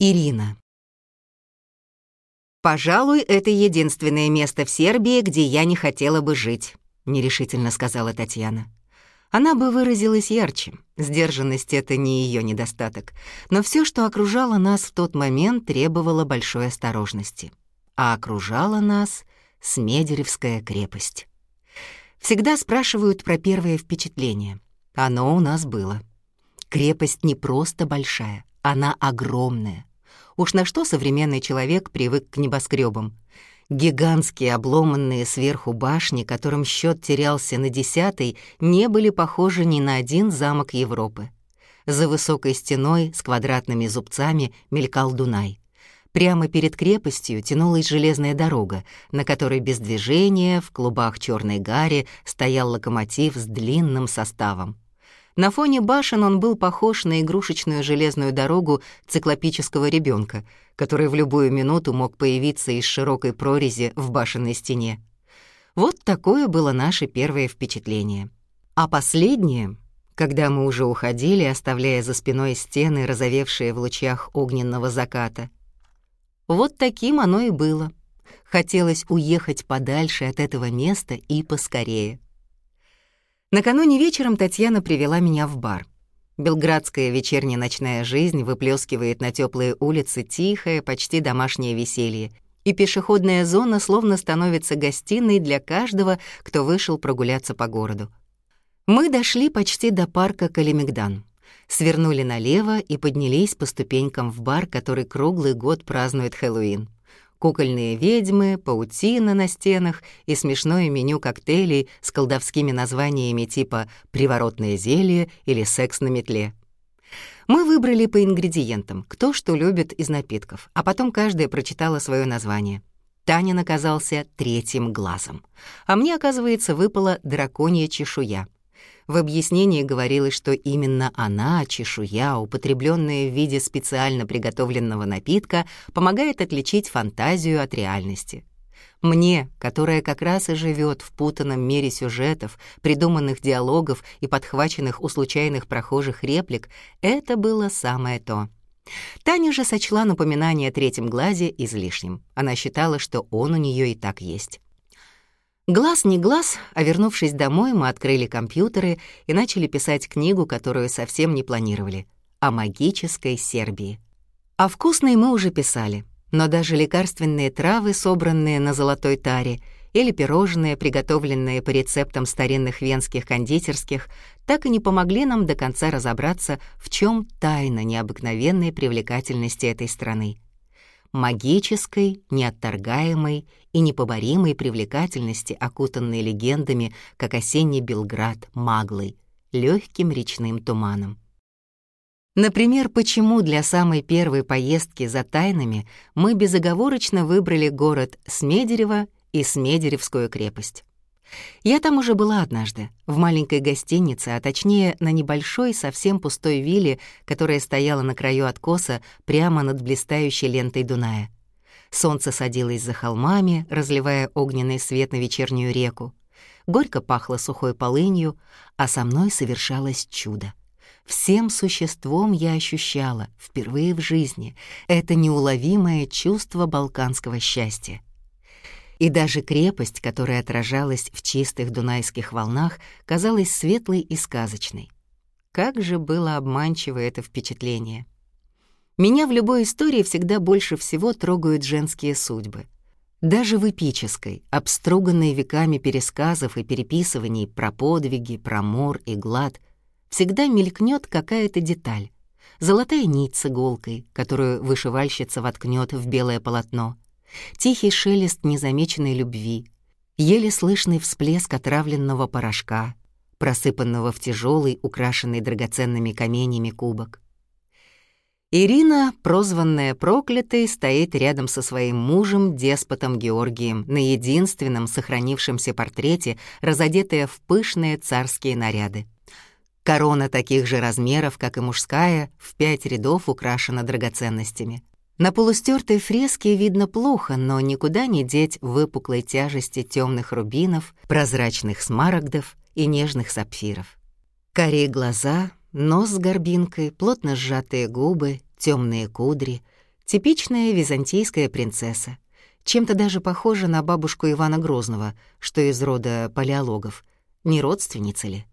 Ирина. «Пожалуй, это единственное место в Сербии, где я не хотела бы жить», — нерешительно сказала Татьяна. Она бы выразилась ярче. Сдержанность — это не ее недостаток. Но все, что окружало нас в тот момент, требовало большой осторожности. А окружала нас Смедеревская крепость. Всегда спрашивают про первое впечатление. Оно у нас было. Крепость не просто большая, она огромная. Уж на что современный человек привык к небоскребам? Гигантские обломанные сверху башни, которым счет терялся на десятый, не были похожи ни на один замок Европы. За высокой стеной с квадратными зубцами мелькал Дунай. Прямо перед крепостью тянулась железная дорога, на которой без движения в клубах черной гари стоял локомотив с длинным составом. На фоне башен он был похож на игрушечную железную дорогу циклопического ребенка, который в любую минуту мог появиться из широкой прорези в башенной стене. Вот такое было наше первое впечатление. А последнее, когда мы уже уходили, оставляя за спиной стены, разовевшие в лучах огненного заката. Вот таким оно и было. Хотелось уехать подальше от этого места и поскорее. Накануне вечером Татьяна привела меня в бар. Белградская вечерняя ночная жизнь выплескивает на теплые улицы тихое, почти домашнее веселье, и пешеходная зона словно становится гостиной для каждого, кто вышел прогуляться по городу. Мы дошли почти до парка Калимигдан, свернули налево и поднялись по ступенькам в бар, который круглый год празднует Хэллоуин кукольные ведьмы, паутина на стенах и смешное меню коктейлей с колдовскими названиями типа «приворотное зелье» или «секс на метле». Мы выбрали по ингредиентам, кто что любит из напитков, а потом каждая прочитала свое название. Таня оказался третьим глазом, а мне, оказывается, выпала драконья чешуя — в объяснении говорилось, что именно она, чешуя, употребленная в виде специально приготовленного напитка, помогает отличить фантазию от реальности. Мне, которая как раз и живет в путанном мире сюжетов, придуманных диалогов и подхваченных у случайных прохожих реплик, это было самое то. Таня же сочла напоминание о третьем глазе излишним. Она считала, что он у нее и так есть. Глаз не глаз, а вернувшись домой, мы открыли компьютеры и начали писать книгу, которую совсем не планировали, о магической Сербии. О вкусной мы уже писали, но даже лекарственные травы, собранные на золотой таре, или пирожные, приготовленные по рецептам старинных венских кондитерских, так и не помогли нам до конца разобраться, в чем тайна необыкновенной привлекательности этой страны магической, неотторгаемой и непоборимой привлекательности, окутанной легендами, как осенний Белград, маглой, легким речным туманом. Например, почему для самой первой поездки за тайнами мы безоговорочно выбрали город Смедерево и Смедеревскую крепость. Я там уже была однажды, в маленькой гостинице, а точнее на небольшой, совсем пустой вилле, которая стояла на краю откоса прямо над блистающей лентой Дуная. Солнце садилось за холмами, разливая огненный свет на вечернюю реку. Горько пахло сухой полынью, а со мной совершалось чудо. Всем существом я ощущала, впервые в жизни, это неуловимое чувство балканского счастья. И даже крепость, которая отражалась в чистых дунайских волнах, казалась светлой и сказочной. Как же было обманчиво это впечатление. Меня в любой истории всегда больше всего трогают женские судьбы. Даже в эпической, обструганной веками пересказов и переписываний про подвиги, про мор и глад, всегда мелькнет какая-то деталь. Золотая нить с иголкой, которую вышивальщица воткнет в белое полотно — Тихий шелест незамеченной любви, еле слышный всплеск отравленного порошка, просыпанного в тяжелый, украшенный драгоценными каменями кубок. Ирина, прозванная проклятой, стоит рядом со своим мужем, деспотом Георгием, на единственном сохранившемся портрете, разодетая в пышные царские наряды. Корона таких же размеров, как и мужская, в пять рядов украшена драгоценностями. На полустертой фреске видно плохо, но никуда не деть выпуклой тяжести темных рубинов, прозрачных смарагдов и нежных сапфиров. Карие глаза, нос с горбинкой, плотно сжатые губы, темные кудри, Типичная византийская принцесса, чем-то даже похожа на бабушку Ивана Грозного, что из рода палеологов. Не родственница ли?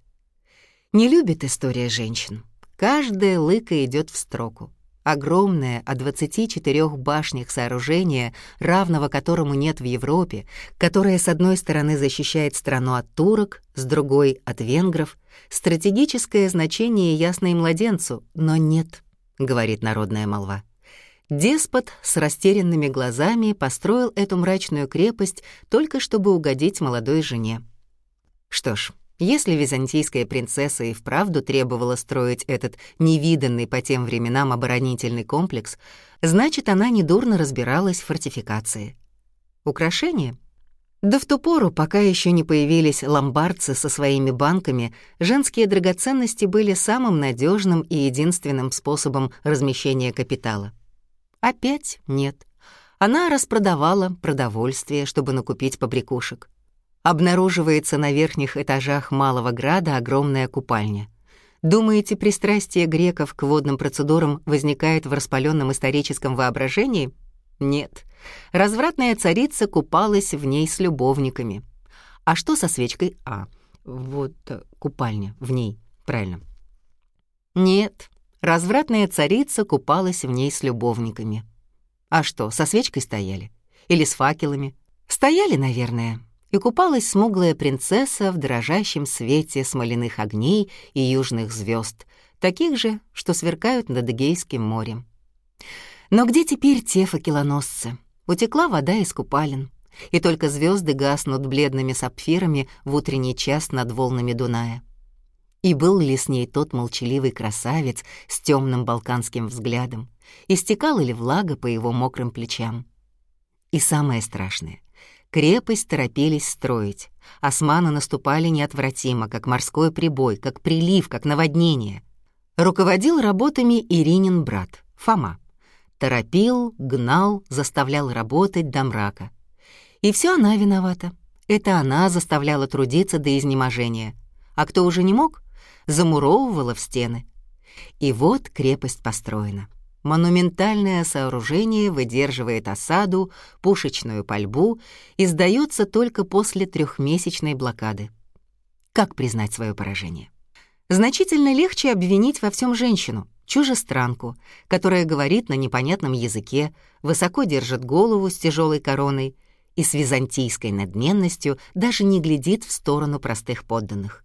Не любит история женщин. Каждая лыка идет в строку. Огромное о 24 башнях сооружение, равного которому нет в Европе, которое с одной стороны защищает страну от турок, с другой — от венгров, стратегическое значение ясно и младенцу, но нет, — говорит народная молва. Деспот с растерянными глазами построил эту мрачную крепость только чтобы угодить молодой жене. Что ж, если византийская принцесса и вправду требовала строить этот невиданный по тем временам оборонительный комплекс, значит, она недурно разбиралась в фортификации. Украшения? Да в ту пору, пока еще не появились ломбардцы со своими банками, женские драгоценности были самым надежным и единственным способом размещения капитала. Опять нет. Она распродавала продовольствие, чтобы накупить побрякушек обнаруживается на верхних этажах Малого Града огромная купальня. Думаете, пристрастие греков к водным процедурам возникает в распаленном историческом воображении? Нет. Развратная царица купалась в ней с любовниками. А что со свечкой А? Вот э, купальня в ней, правильно. Нет, развратная царица купалась в ней с любовниками. А что, со свечкой стояли? Или с факелами? Стояли, наверное, и купалась смуглая принцесса в дрожащем свете смоляных огней и южных звезд, таких же, что сверкают над Эгейским морем. Но где теперь те факелоносцы? Утекла вода из купалин, и только звезды гаснут бледными сапфирами в утренний час над волнами Дуная. И был ли с ней тот молчаливый красавец с темным балканским взглядом, истекала ли влага по его мокрым плечам? И самое страшное, Крепость торопились строить. Османы наступали неотвратимо, как морской прибой, как прилив, как наводнение. Руководил работами Иринин брат, Фома. Торопил, гнал, заставлял работать до мрака. И все она виновата. Это она заставляла трудиться до изнеможения. А кто уже не мог, замуровывала в стены. И вот крепость построена. Монументальное сооружение выдерживает осаду, пушечную пальбу и сдается только после трехмесячной блокады. Как признать свое поражение? Значительно легче обвинить во всем женщину, чужестранку, которая говорит на непонятном языке, высоко держит голову с тяжелой короной и с византийской надменностью даже не глядит в сторону простых подданных.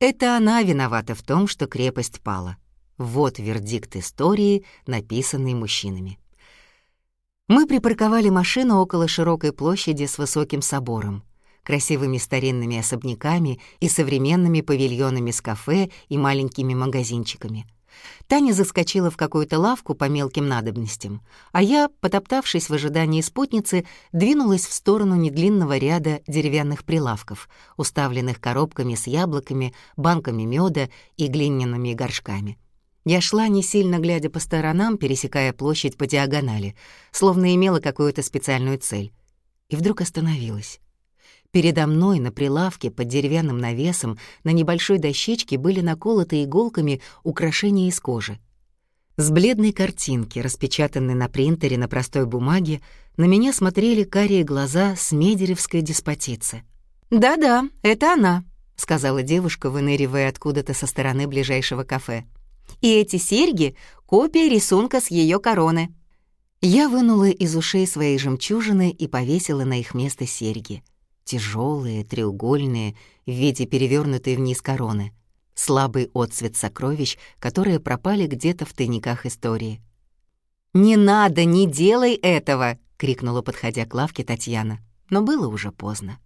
Это она виновата в том, что крепость пала. Вот вердикт истории, написанный мужчинами. Мы припарковали машину около широкой площади с высоким собором, красивыми старинными особняками и современными павильонами с кафе и маленькими магазинчиками. Таня заскочила в какую-то лавку по мелким надобностям, а я, потоптавшись в ожидании спутницы, двинулась в сторону недлинного ряда деревянных прилавков, уставленных коробками с яблоками, банками меда и глиняными горшками. Я шла, не сильно глядя по сторонам, пересекая площадь по диагонали, словно имела какую-то специальную цель. И вдруг остановилась. Передо мной на прилавке под деревянным навесом на небольшой дощечке были наколоты иголками украшения из кожи. С бледной картинки, распечатанной на принтере на простой бумаге, на меня смотрели карие глаза с медеревской деспотицы. «Да-да, это она», — сказала девушка, выныривая откуда-то со стороны ближайшего кафе. И эти серьги — копия рисунка с ее короны. Я вынула из ушей свои жемчужины и повесила на их место серьги. Тяжелые, треугольные, в виде перевернутой вниз короны. Слабый отцвет сокровищ, которые пропали где-то в тайниках истории. «Не надо, не делай этого!» — крикнула, подходя к лавке Татьяна. Но было уже поздно.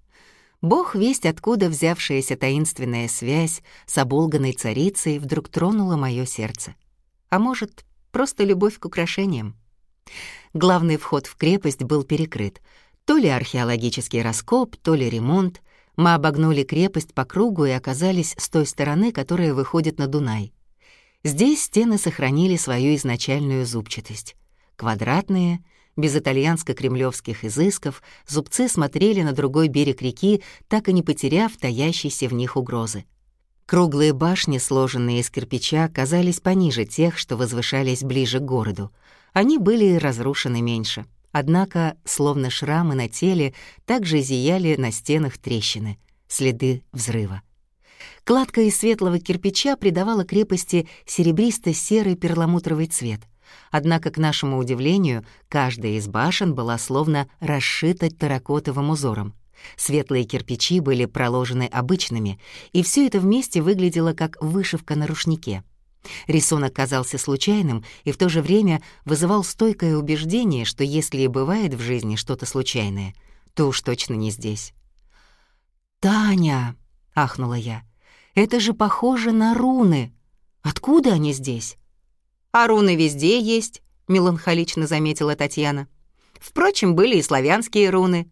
Бог весть, откуда взявшаяся таинственная связь с оболганной царицей вдруг тронула мое сердце. А может, просто любовь к украшениям? Главный вход в крепость был перекрыт. То ли археологический раскоп, то ли ремонт. Мы обогнули крепость по кругу и оказались с той стороны, которая выходит на Дунай. Здесь стены сохранили свою изначальную зубчатость. Квадратные — без итальянско-кремлевских изысков зубцы смотрели на другой берег реки, так и не потеряв таящейся в них угрозы. Круглые башни, сложенные из кирпича, казались пониже тех, что возвышались ближе к городу, Они были разрушены меньше. Однако, словно шрамы на теле, также зияли на стенах трещины, следы взрыва. Кладка из светлого кирпича придавала крепости серебристо-серый перламутровый цвет. Однако, к нашему удивлению, каждая из башен была словно расшита терракотовым узором. Светлые кирпичи были проложены обычными, и все это вместе выглядело как вышивка на рушнике. Рисунок казался случайным и в то же время вызывал стойкое убеждение, что если и бывает в жизни что-то случайное, то уж точно не здесь. «Таня!» — ахнула я. «Это же похоже на руны! Откуда они здесь?» «А руны везде есть», — меланхолично заметила Татьяна. «Впрочем, были и славянские руны».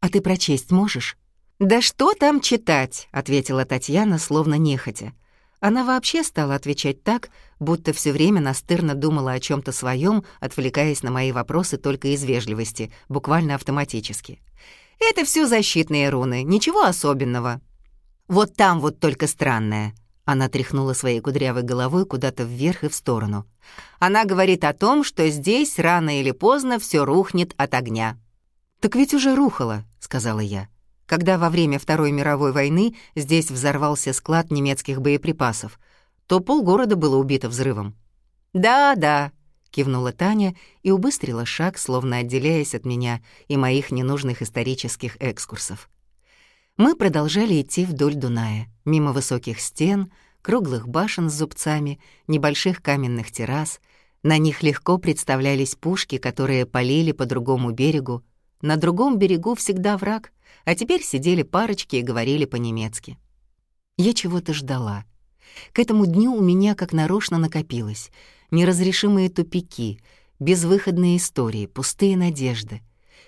«А ты прочесть можешь?» «Да что там читать?» — ответила Татьяна, словно нехотя. Она вообще стала отвечать так, будто все время настырно думала о чем то своем, отвлекаясь на мои вопросы только из вежливости, буквально автоматически. «Это все защитные руны, ничего особенного. Вот там вот только странное». Она тряхнула своей кудрявой головой куда-то вверх и в сторону. Она говорит о том, что здесь рано или поздно все рухнет от огня. «Так ведь уже рухало», — сказала я когда во время Второй мировой войны здесь взорвался склад немецких боеприпасов, то полгорода было убито взрывом. «Да-да», — кивнула Таня и убыстрила шаг, словно отделяясь от меня и моих ненужных исторических экскурсов. Мы продолжали идти вдоль Дуная, мимо высоких стен, круглых башен с зубцами, небольших каменных террас. На них легко представлялись пушки, которые полили по другому берегу. На другом берегу всегда враг — а теперь сидели парочки и говорили по-немецки. Я чего-то ждала. К этому дню у меня как нарочно накопилось. Неразрешимые тупики, безвыходные истории, пустые надежды.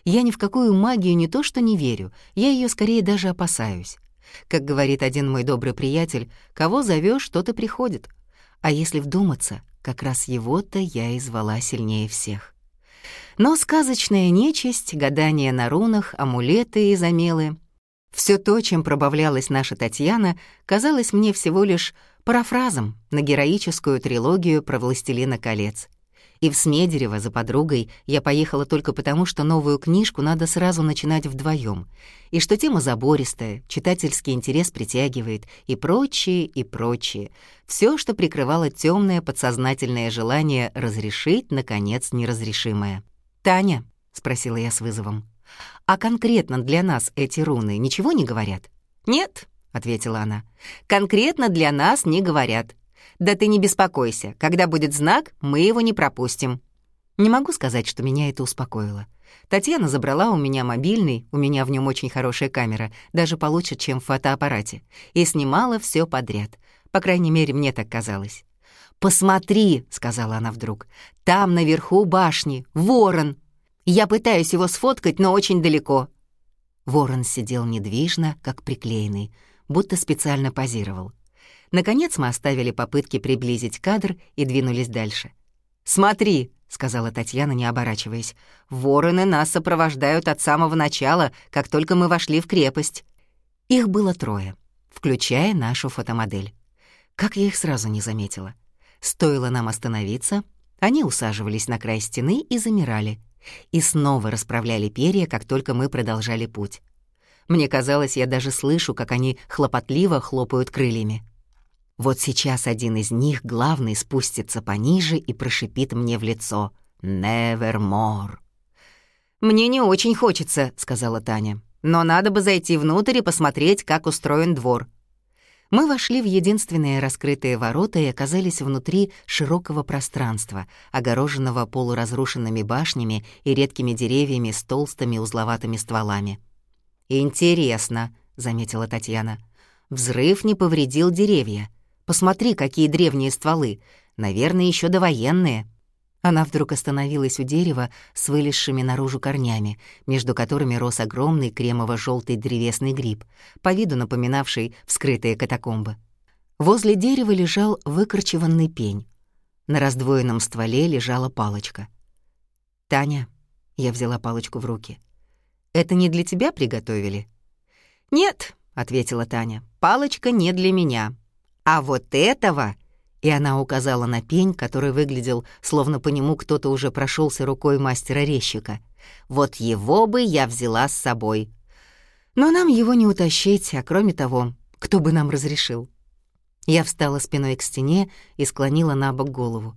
Я ни в какую магию не то что не верю, я ее скорее даже опасаюсь. Как говорит один мой добрый приятель, кого зовешь, тот и приходит. А если вдуматься, как раз его-то я и звала сильнее всех. Но сказочная нечисть, гадания на рунах, амулеты и замелы — все то, чем пробавлялась наша Татьяна, казалось мне всего лишь парафразом на героическую трилогию про «Властелина колец». И в Смедерево за подругой я поехала только потому, что новую книжку надо сразу начинать вдвоем, и что тема забористая, читательский интерес притягивает, и прочее, и прочее. Все, что прикрывало темное подсознательное желание разрешить, наконец, неразрешимое. «Таня», — спросила я с вызовом, «а конкретно для нас эти руны ничего не говорят?» «Нет», — ответила она, «конкретно для нас не говорят. Да ты не беспокойся, когда будет знак, мы его не пропустим». Не могу сказать, что меня это успокоило. Татьяна забрала у меня мобильный, у меня в нем очень хорошая камера, даже получше, чем в фотоаппарате, и снимала все подряд. По крайней мере, мне так казалось. «Посмотри», — сказала она вдруг, — «там наверху башни, ворон. Я пытаюсь его сфоткать, но очень далеко». Ворон сидел недвижно, как приклеенный, будто специально позировал. Наконец мы оставили попытки приблизить кадр и двинулись дальше. «Смотри», — сказала Татьяна, не оборачиваясь, «вороны нас сопровождают от самого начала, как только мы вошли в крепость». Их было трое, включая нашу фотомодель. Как я их сразу не заметила. Стоило нам остановиться, они усаживались на край стены и замирали, и снова расправляли перья, как только мы продолжали путь. Мне казалось, я даже слышу, как они хлопотливо хлопают крыльями. Вот сейчас один из них, главный, спустится пониже и прошипит мне в лицо «Nevermore». «Мне не очень хочется», — сказала Таня. «Но надо бы зайти внутрь и посмотреть, как устроен двор. Мы вошли в единственные раскрытые ворота и оказались внутри широкого пространства, огороженного полуразрушенными башнями и редкими деревьями с толстыми узловатыми стволами. «Интересно», — заметила Татьяна. «Взрыв не повредил деревья. Посмотри, какие древние стволы. Наверное, еще довоенные». Она вдруг остановилась у дерева с вылезшими наружу корнями, между которыми рос огромный кремово желтый древесный гриб, по виду напоминавший вскрытые катакомбы. Возле дерева лежал выкорчеванный пень. На раздвоенном стволе лежала палочка. «Таня», — я взяла палочку в руки, — «это не для тебя приготовили?» «Нет», — ответила Таня, — «палочка не для меня. А вот этого И она указала на пень, который выглядел, словно по нему кто-то уже прошелся рукой мастера-резчика. «Вот его бы я взяла с собой». Но нам его не утащить, а кроме того, кто бы нам разрешил? Я встала спиной к стене и склонила на бок голову.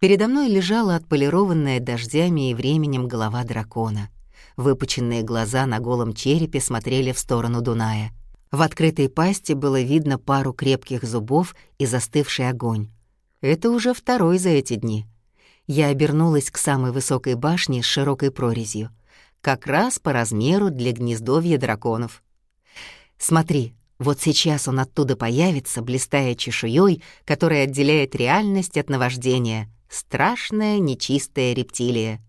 Передо мной лежала отполированная дождями и временем голова дракона. Выпученные глаза на голом черепе смотрели в сторону Дуная. В открытой пасти было видно пару крепких зубов и застывший огонь. Это уже второй за эти дни. Я обернулась к самой высокой башне с широкой прорезью. Как раз по размеру для гнездовья драконов. «Смотри, вот сейчас он оттуда появится, блистая чешуей, которая отделяет реальность от наваждения. Страшная нечистая рептилия».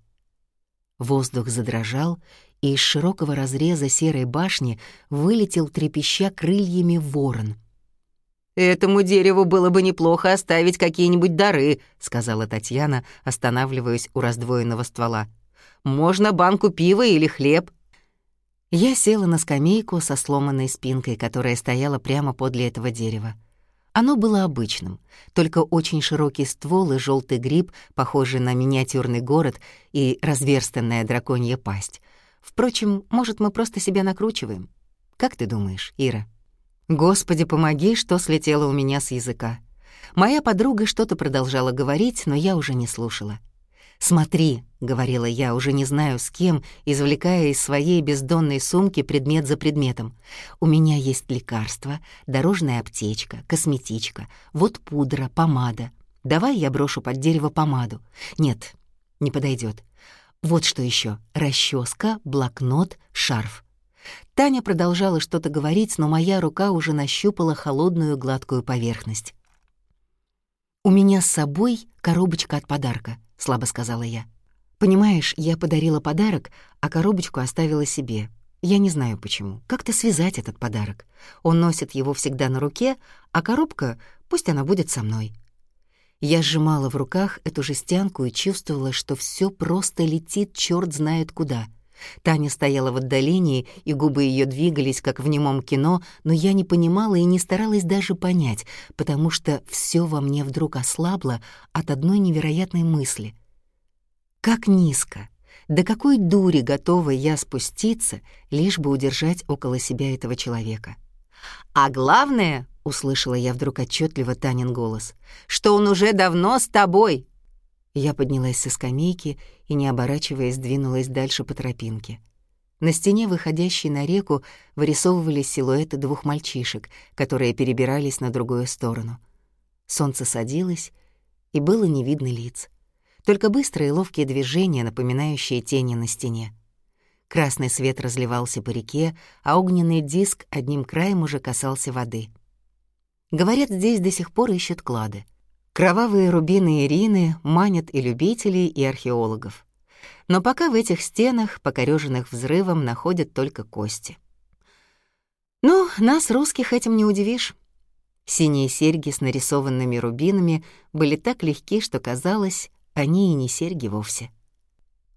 Воздух задрожал, и из широкого разреза серой башни вылетел трепеща крыльями ворон. «Этому дереву было бы неплохо оставить какие-нибудь дары», — сказала Татьяна, останавливаясь у раздвоенного ствола. «Можно банку пива или хлеб». Я села на скамейку со сломанной спинкой, которая стояла прямо подле этого дерева. Оно было обычным, только очень широкий ствол и желтый гриб, похожий на миниатюрный город, и разверстанная драконья пасть. Впрочем, может, мы просто себя накручиваем? Как ты думаешь, Ира? Господи, помоги, что слетело у меня с языка. Моя подруга что-то продолжала говорить, но я уже не слушала. «Смотри», — говорила я, уже не знаю с кем, извлекая из своей бездонной сумки предмет за предметом. «У меня есть лекарство, дорожная аптечка, косметичка, вот пудра, помада. Давай я брошу под дерево помаду. Нет, не подойдет. Вот что еще: расческа, блокнот, шарф. Таня продолжала что-то говорить, но моя рука уже нащупала холодную гладкую поверхность. «У меня с собой коробочка от подарка», — слабо сказала я. «Понимаешь, я подарила подарок, а коробочку оставила себе. Я не знаю почему. Как-то связать этот подарок. Он носит его всегда на руке, а коробка, пусть она будет со мной». Я сжимала в руках эту жестянку и чувствовала, что все просто летит черт знает куда. Таня стояла в отдалении, и губы ее двигались, как в немом кино, но я не понимала и не старалась даже понять, потому что все во мне вдруг ослабло от одной невероятной мысли. Как низко, до какой дури готова я спуститься, лишь бы удержать около себя этого человека. А главное, — услышала я вдруг отчетливо Танин голос, — что он уже давно с тобой, я поднялась со скамейки и, не оборачиваясь, двинулась дальше по тропинке. На стене, выходящей на реку, вырисовывались силуэты двух мальчишек, которые перебирались на другую сторону. Солнце садилось, и было не видно лиц. Только быстрые ловкие движения, напоминающие тени на стене. Красный свет разливался по реке, а огненный диск одним краем уже касался воды. Говорят, здесь до сих пор ищут клады — Кровавые рубины Ирины манят и любителей, и археологов. Но пока в этих стенах, покорёженных взрывом, находят только кости. Ну, нас, русских, этим не удивишь. Синие серьги с нарисованными рубинами были так легки, что казалось, они и не серьги вовсе.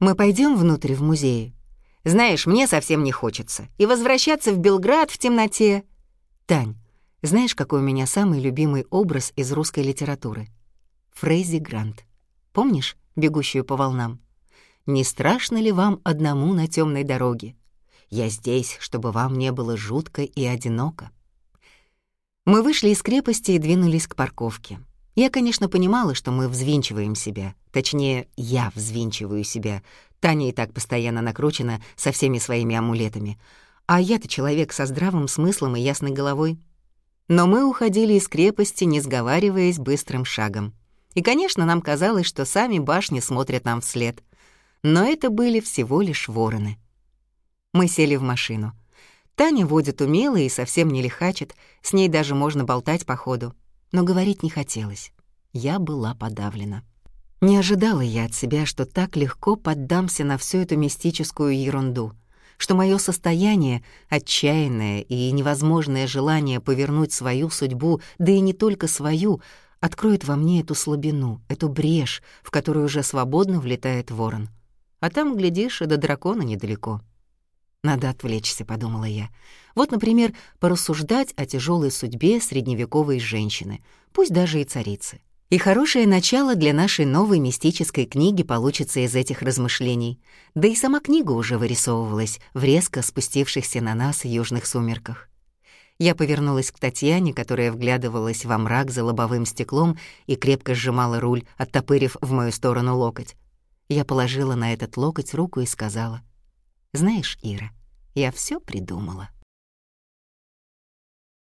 Мы пойдем внутрь в музей. Знаешь, мне совсем не хочется. И возвращаться в Белград в темноте. Тань, знаешь, какой у меня самый любимый образ из русской литературы? Фрейзи Грант. Помнишь «Бегущую по волнам»? «Не страшно ли вам одному на темной дороге? Я здесь, чтобы вам не было жутко и одиноко». Мы вышли из крепости и двинулись к парковке. Я, конечно, понимала, что мы взвинчиваем себя. Точнее, я взвинчиваю себя. Таня и так постоянно накручена со всеми своими амулетами. А я-то человек со здравым смыслом и ясной головой. Но мы уходили из крепости, не сговариваясь быстрым шагом. И, конечно, нам казалось, что сами башни смотрят нам вслед. Но это были всего лишь вороны. Мы сели в машину. Таня водит умело и совсем не лихачит, с ней даже можно болтать по ходу. Но говорить не хотелось. Я была подавлена. Не ожидала я от себя, что так легко поддамся на всю эту мистическую ерунду — что мое состояние, отчаянное и невозможное желание повернуть свою судьбу, да и не только свою, откроет во мне эту слабину, эту брешь, в которую уже свободно влетает ворон. А там, глядишь, и до дракона недалеко. Надо отвлечься, подумала я. Вот, например, порассуждать о тяжелой судьбе средневековой женщины, пусть даже и царицы. И хорошее начало для нашей новой мистической книги получится из этих размышлений. Да и сама книга уже вырисовывалась в резко спустившихся на нас южных сумерках. Я повернулась к Татьяне, которая вглядывалась во мрак за лобовым стеклом и крепко сжимала руль, оттопырив в мою сторону локоть. Я положила на этот локоть руку и сказала, «Знаешь, Ира, я все придумала».